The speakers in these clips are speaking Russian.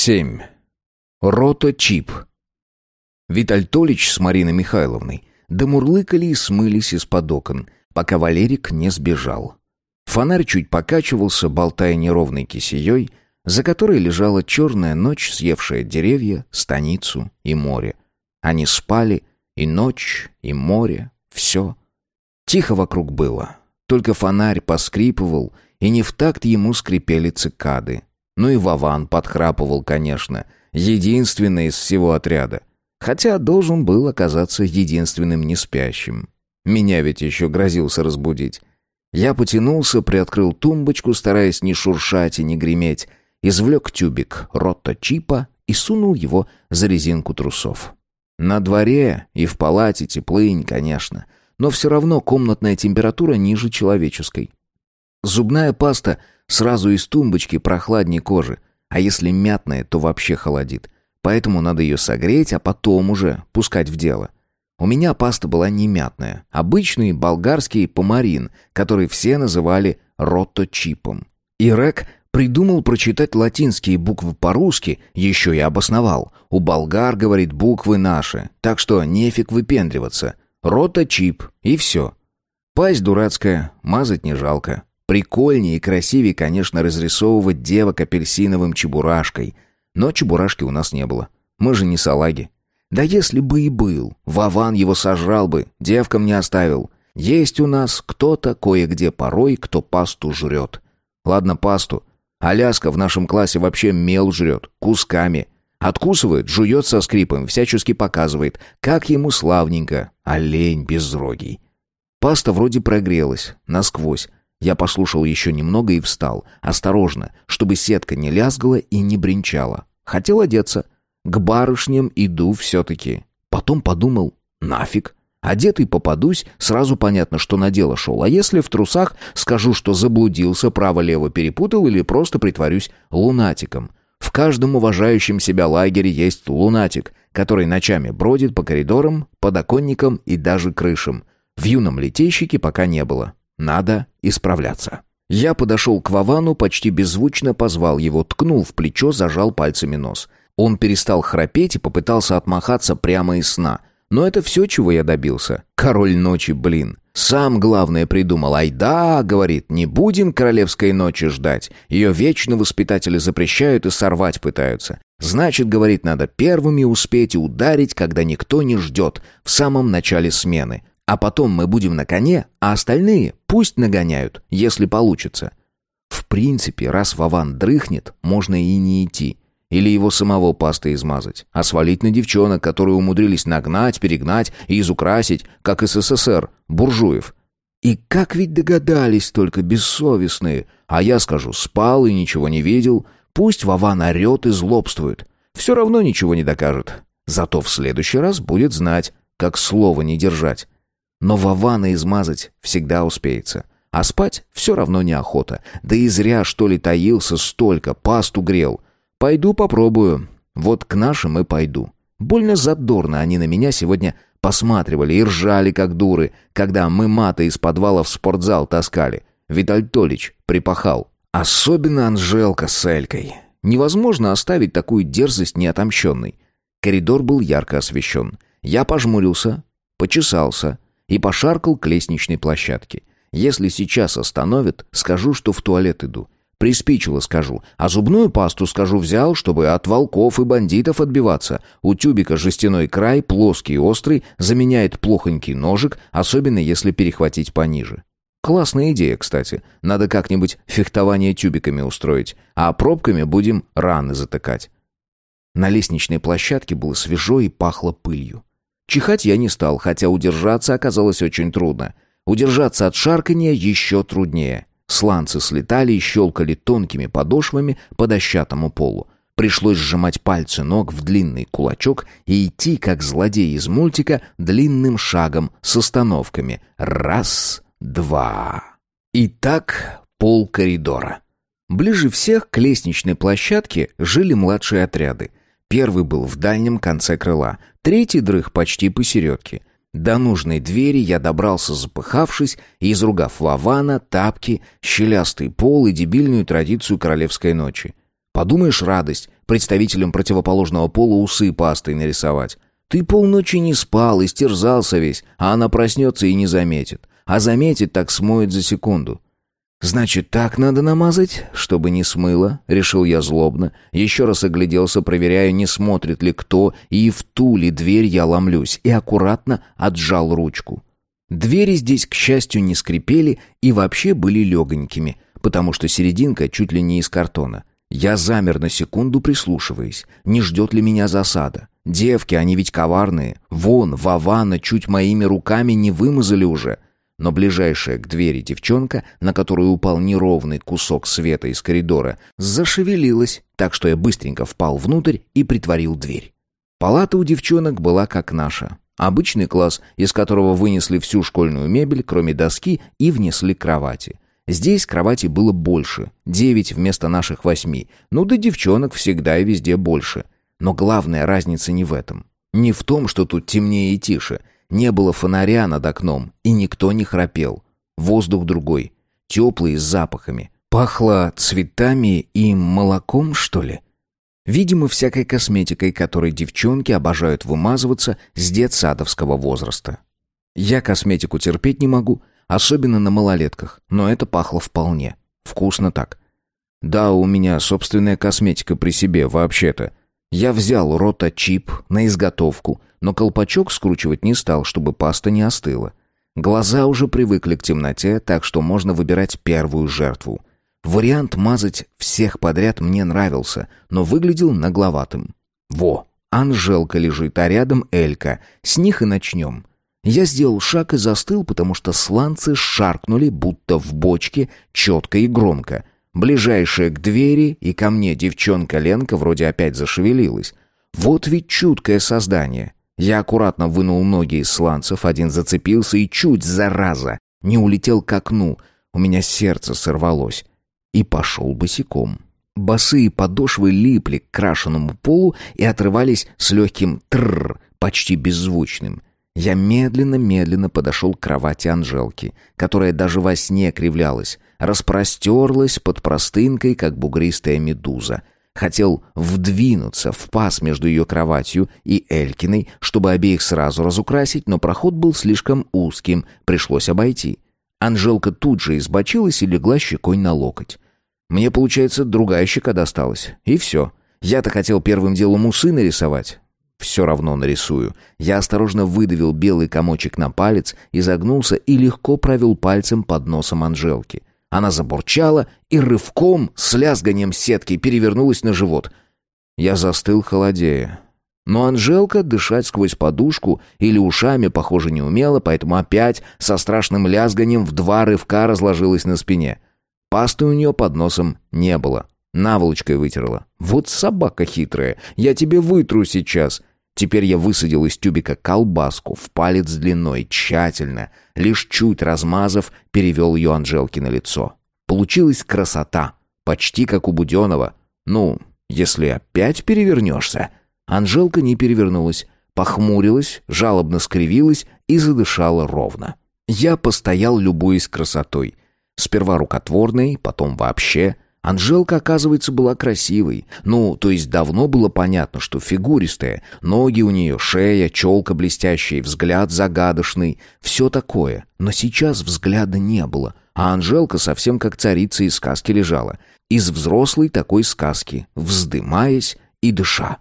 7. Рота Чип. Виталь с Мариной Михайловной домурлыкали и смылись из-под окон, пока Валерик не сбежал. Фонарь чуть покачивался, болтая неровной кисеей, за которой лежала черная ночь, съевшая деревья, станицу и море. Они спали, и ночь, и море, все. Тихо вокруг было. Только фонарь поскрипывал, и не в такт ему скрипели цикады. Ну и Вован подхрапывал, конечно, единственный из всего отряда. Хотя должен был оказаться единственным неспящим. Меня ведь еще грозился разбудить. Я потянулся, приоткрыл тумбочку, стараясь не шуршать и не греметь, извлек тюбик ротто-чипа и сунул его за резинку трусов. На дворе и в палате теплынь, конечно, но все равно комнатная температура ниже человеческой. Зубная паста сразу из тумбочки прохладнее кожи, а если мятная, то вообще холодит. Поэтому надо ее согреть, а потом уже пускать в дело. У меня паста была не мятная, обычный болгарский помарин, который все называли ротто-чипом. Ирек придумал прочитать латинские буквы по-русски, еще и обосновал. У болгар, говорит, буквы наши, так что нефиг выпендриваться. Ротто-чип, и все. Пасть дурацкая, мазать не жалко. Прикольнее и красивее, конечно, разрисовывать девок апельсиновым чебурашкой. Но чебурашки у нас не было. Мы же не салаги. Да если бы и был, Вован его сожрал бы, девкам не оставил. Есть у нас кто-то кое-где порой, кто пасту жрет. Ладно, пасту. Аляска в нашем классе вообще мел жрет, кусками. Откусывает, жует со скрипом, всячески показывает, как ему славненько, олень безрогий. Паста вроде прогрелась, насквозь, я послушал еще немного и встал, осторожно, чтобы сетка не лязгала и не бренчала. Хотел одеться. К барышням иду все-таки. Потом подумал, нафиг. Одетый попадусь, сразу понятно, что на дело шел. А если в трусах скажу, что заблудился, право-лево перепутал или просто притворюсь лунатиком? В каждом уважающем себя лагере есть лунатик, который ночами бродит по коридорам, подоконникам и даже крышам. В юном летейщике пока не было. Надо исправляться. Я подошел к Вовану, почти беззвучно позвал его, ткнул в плечо, зажал пальцами нос. Он перестал храпеть и попытался отмахаться прямо из сна. Но это все, чего я добился. Король ночи, блин. Сам главное придумал. Ай да, говорит, не будем королевской ночи ждать. Ее вечно воспитатели запрещают и сорвать пытаются. Значит, говорит, надо первыми успеть и ударить, когда никто не ждет, в самом начале смены. А потом мы будем на коне, а остальные пусть нагоняют, если получится. В принципе, раз Вован дрыхнет, можно и не идти. Или его самого пастой измазать. А свалить на девчонок, которые умудрились нагнать, перегнать и изукрасить, как СССР, буржуев. И как ведь догадались только бессовестные. А я скажу, спал и ничего не видел. Пусть Вован орет и злобствует. Все равно ничего не докажет. Зато в следующий раз будет знать, как слово не держать. Но Вована измазать всегда успеется. А спать все равно неохота. Да и зря, что ли, таился столько, пасту грел. Пойду попробую. Вот к нашим и пойду. Больно задорно они на меня сегодня посматривали и ржали, как дуры, когда мы маты из подвала в спортзал таскали. Виталь Толич припахал. Особенно Анжелка с Элькой. Невозможно оставить такую дерзость неотомщенной. Коридор был ярко освещен. Я пожмурился, почесался — и пошаркал к лестничной площадке. Если сейчас остановят, скажу, что в туалет иду. Приспичило скажу, а зубную пасту скажу взял, чтобы от волков и бандитов отбиваться. У тюбика жестяной край, плоский и острый, заменяет плохонький ножик, особенно если перехватить пониже. Классная идея, кстати. Надо как-нибудь фехтование тюбиками устроить, а пробками будем раны затыкать. На лестничной площадке было свежо и пахло пылью. Чихать я не стал, хотя удержаться оказалось очень трудно. Удержаться от шарканья еще труднее. Сланцы слетали и щелкали тонкими подошвами по дощатому полу. Пришлось сжимать пальцы ног в длинный кулачок и идти, как злодей из мультика, длинным шагом с остановками. Раз, два. И так пол коридора. Ближе всех к лестничной площадке жили младшие отряды. Первый был в дальнем конце крыла, третий дрых почти посередке. До нужной двери я добрался запыхавшись и изругав Вавана, тапки, щелястый пол и дебильную традицию королевской ночи. Подумаешь, радость, представителям противоположного пола усы пастой нарисовать. Ты полночи не спал, истерзался весь, а она проснется и не заметит. А заметит, так смоет за секунду. «Значит, так надо намазать, чтобы не смыло», — решил я злобно. Еще раз огляделся, проверяя, не смотрит ли кто, и в ту ли дверь я ломлюсь, и аккуратно отжал ручку. Двери здесь, к счастью, не скрипели и вообще были легонькими, потому что серединка чуть ли не из картона. Я замер на секунду, прислушиваясь, не ждет ли меня засада. Девки, они ведь коварные. Вон, Вавана чуть моими руками не вымазали уже. Но ближайшая к двери девчонка, на которую упал неровный кусок света из коридора, зашевелилась, так что я быстренько впал внутрь и притворил дверь. Палата у девчонок была как наша. Обычный класс, из которого вынесли всю школьную мебель, кроме доски, и внесли кровати. Здесь кровати было больше, девять вместо наших восьми. Ну да девчонок всегда и везде больше. Но главная разница не в этом. Не в том, что тут темнее и тише. Не было фонаря над окном, и никто не храпел. Воздух другой, теплый с запахами. Пахло цветами и молоком, что ли? Видимо, всякой косметикой, которой девчонки обожают вымазываться с детсадовского возраста. Я косметику терпеть не могу, Особенно на малолетках, но это пахло вполне. Вкусно так. Да, у меня собственная косметика при себе, вообще-то. Я взял рота-чип на изготовку, но колпачок скручивать не стал, чтобы паста не остыла. Глаза уже привыкли к темноте, так что можно выбирать первую жертву. Вариант мазать всех подряд мне нравился, но выглядел нагловатым. Во, Анжелка лежит, а рядом Элька. С них и начнем. Я сделал шаг и застыл, потому что сланцы шаркнули, будто в бочке, четко и громко. Ближайшая к двери и ко мне девчонка Ленка вроде опять зашевелилась. Вот ведь чуткое создание. Я аккуратно вынул ноги из сланцев, один зацепился и чуть, зараза, не улетел к окну. У меня сердце сорвалось. И пошел босиком. Босые подошвы липли к крашенному полу и отрывались с легким тррр, почти беззвучным. Я медленно-медленно подошел к кровати Анжелки, которая даже во сне кривлялась, распростерлась под простынкой, как бугристая медуза. Хотел вдвинуться в паз между ее кроватью и Элькиной, чтобы обеих сразу разукрасить, но проход был слишком узким, пришлось обойти. Анжелка тут же избочилась и легла щекой на локоть. Мне, получается, другая щека досталась. И все. Я-то хотел первым делом усы нарисовать. Все равно нарисую. Я осторожно выдавил белый комочек на палец, изогнулся и легко провел пальцем под носом Анжелки. Она забурчала и рывком с лязганием сетки перевернулась на живот. Я застыл холодея. Но Анжелка дышать сквозь подушку или ушами, похоже, не умела, поэтому опять со страшным лязганием в два рывка разложилась на спине. Пасты у нее под носом не было. Наволочкой вытерла. «Вот собака хитрая, я тебе вытру сейчас!» Теперь я высадил из тюбика колбаску в палец длиной, тщательно, лишь чуть размазав, перевел ее Анжелке на лицо. Получилась красота, почти как у Буденова. Ну, если опять перевернешься. Анжелка не перевернулась, похмурилась, жалобно скривилась и задышала ровно. Я постоял, любуясь красотой. Сперва рукотворной, потом вообще — Анжелка, оказывается, была красивой. Ну, то есть давно было понятно, что фигуристая. Ноги у нее, шея, челка блестящая, взгляд загадочный. Все такое. Но сейчас взгляда не было. А Анжелка совсем как царица из сказки лежала. Из взрослой такой сказки, вздымаясь и дыша.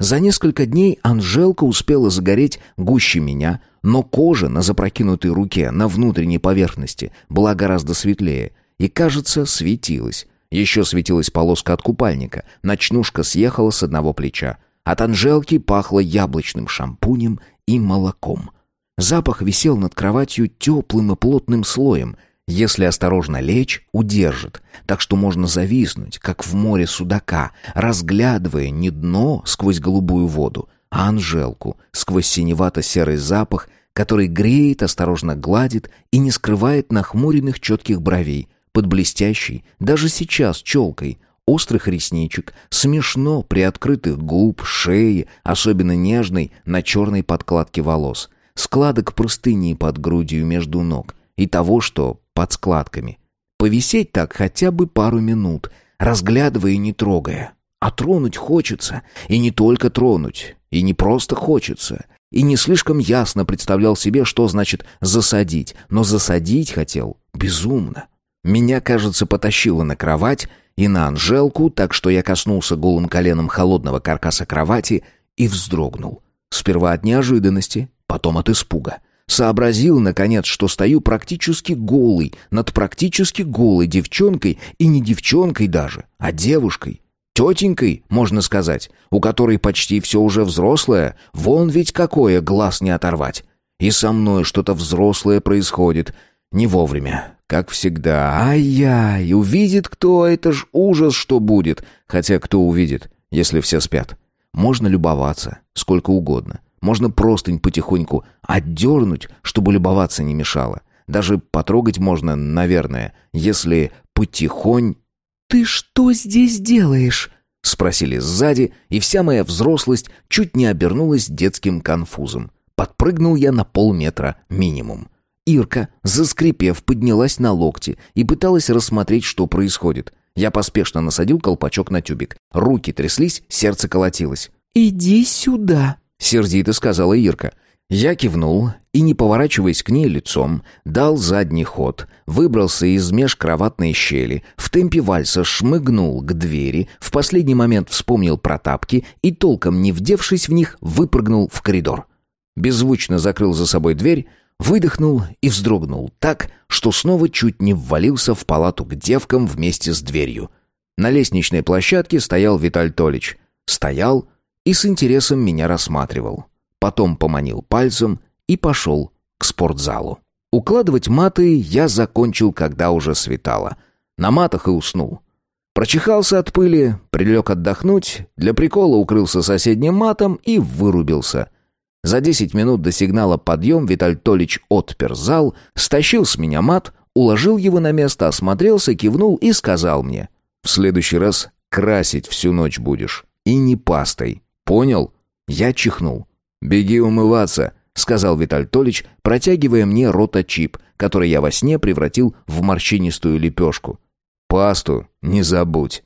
За несколько дней Анжелка успела загореть гуще меня, но кожа на запрокинутой руке, на внутренней поверхности, была гораздо светлее и, кажется, светилась. Еще светилась полоска от купальника, ночнушка съехала с одного плеча. От Анжелки пахло яблочным шампунем и молоком. Запах висел над кроватью теплым и плотным слоем. Если осторожно лечь, удержит, так что можно зависнуть, как в море судака, разглядывая не дно сквозь голубую воду, а Анжелку сквозь синевато-серый запах, который греет, осторожно гладит и не скрывает нахмуренных четких бровей, под блестящей, даже сейчас челкой, острых ресничек, смешно приоткрытых губ, шеи, особенно нежной на черной подкладке волос, складок простыни под грудью между ног и того, что под складками. Повисеть так хотя бы пару минут, разглядывая и не трогая. А тронуть хочется, и не только тронуть, и не просто хочется. И не слишком ясно представлял себе, что значит «засадить», но засадить хотел безумно. Меня, кажется, потащило на кровать и на Анжелку, так что я коснулся голым коленом холодного каркаса кровати и вздрогнул. Сперва от неожиданности, потом от испуга. Сообразил, наконец, что стою практически голый, над практически голой девчонкой, и не девчонкой даже, а девушкой. Тетенькой, можно сказать, у которой почти все уже взрослое, вон ведь какое глаз не оторвать. И со мной что-то взрослое происходит. Не вовремя, как всегда. Ай-яй, увидит кто, это ж ужас, что будет. Хотя кто увидит, если все спят? Можно любоваться, сколько угодно. Можно простынь потихоньку отдернуть, чтобы любоваться не мешало. Даже потрогать можно, наверное, если потихонь... «Ты что здесь делаешь?» — спросили сзади, и вся моя взрослость чуть не обернулась детским конфузом. Подпрыгнул я на полметра минимум. Ирка, заскрипев, поднялась на локти и пыталась рассмотреть, что происходит. Я поспешно насадил колпачок на тюбик. Руки тряслись, сердце колотилось. «Иди сюда», — сердито сказала Ирка. Я кивнул и, не поворачиваясь к ней лицом, дал задний ход, выбрался из межкроватной щели, в темпе вальса шмыгнул к двери, в последний момент вспомнил про тапки и, толком не вдевшись в них, выпрыгнул в коридор. Беззвучно закрыл за собой дверь, выдохнул и вздрогнул так, что снова чуть не ввалился в палату к девкам вместе с дверью. На лестничной площадке стоял Виталь Толич. Стоял и с интересом меня рассматривал потом поманил пальцем и пошел к спортзалу. Укладывать маты я закончил, когда уже светало. На матах и уснул. Прочихался от пыли, прилег отдохнуть, для прикола укрылся соседним матом и вырубился. За десять минут до сигнала «Подъем» Виталь Толич отпер зал, стащил с меня мат, уложил его на место, осмотрелся, кивнул и сказал мне «В следующий раз красить всю ночь будешь. И не пастой. Понял?» Я чихнул. «Беги умываться», — сказал Виталь Толич, протягивая мне роточип, который я во сне превратил в морщинистую лепешку. «Пасту не забудь».